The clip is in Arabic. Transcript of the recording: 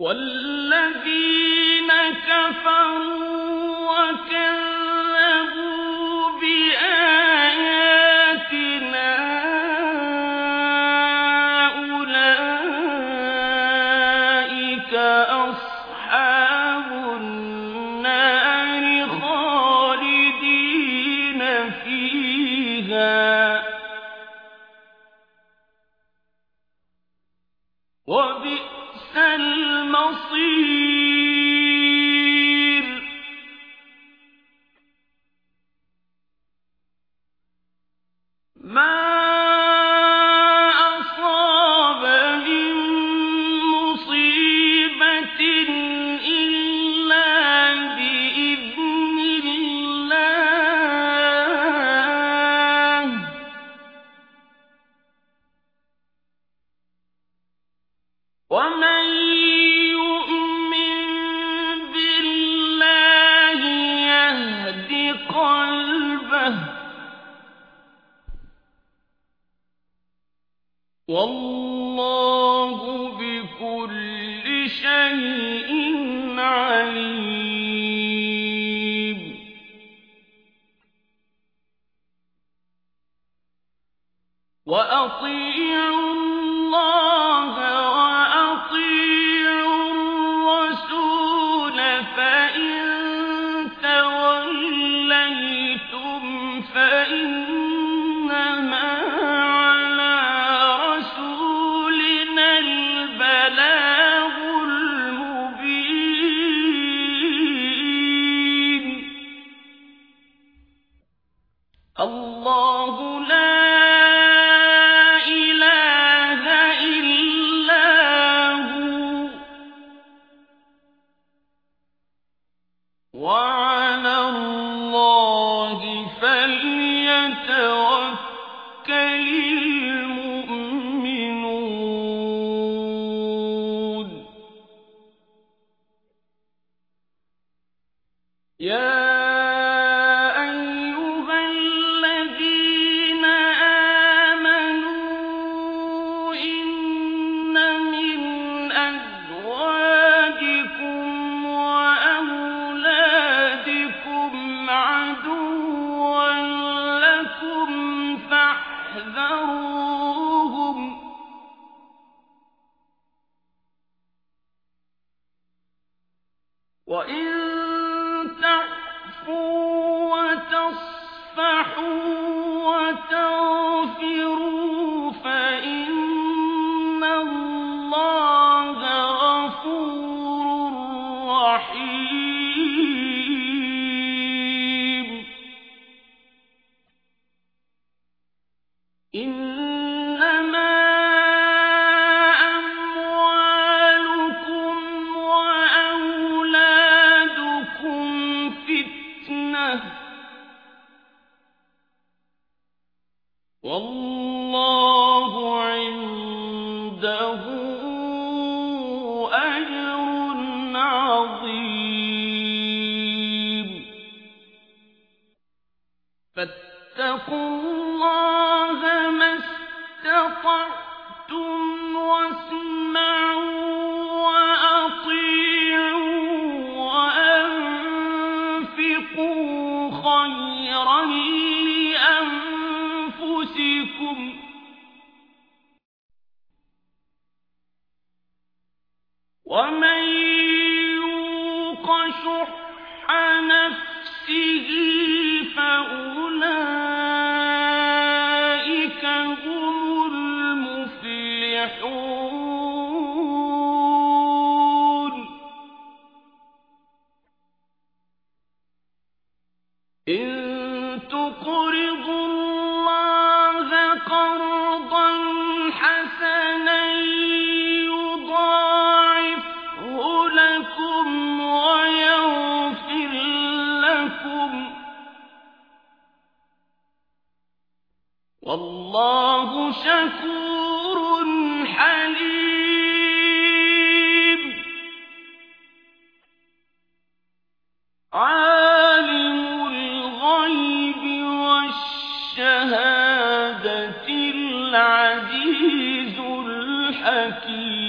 والذين كفروا وكذبوا بآياتنا أولئك أصحاب النار خالدين فيها. وبئس المصير والله بكل شيء عليم. وأطيعوا الله لا إله إلا هو. فاحذروهم وإن تعفوا وتصفحوا والله عنده أجر عظيم. فاتقوا الله ومن يوق شح نفسه لكم والله شكور حليم عالم الغيب والشهادة العزيز الحكيم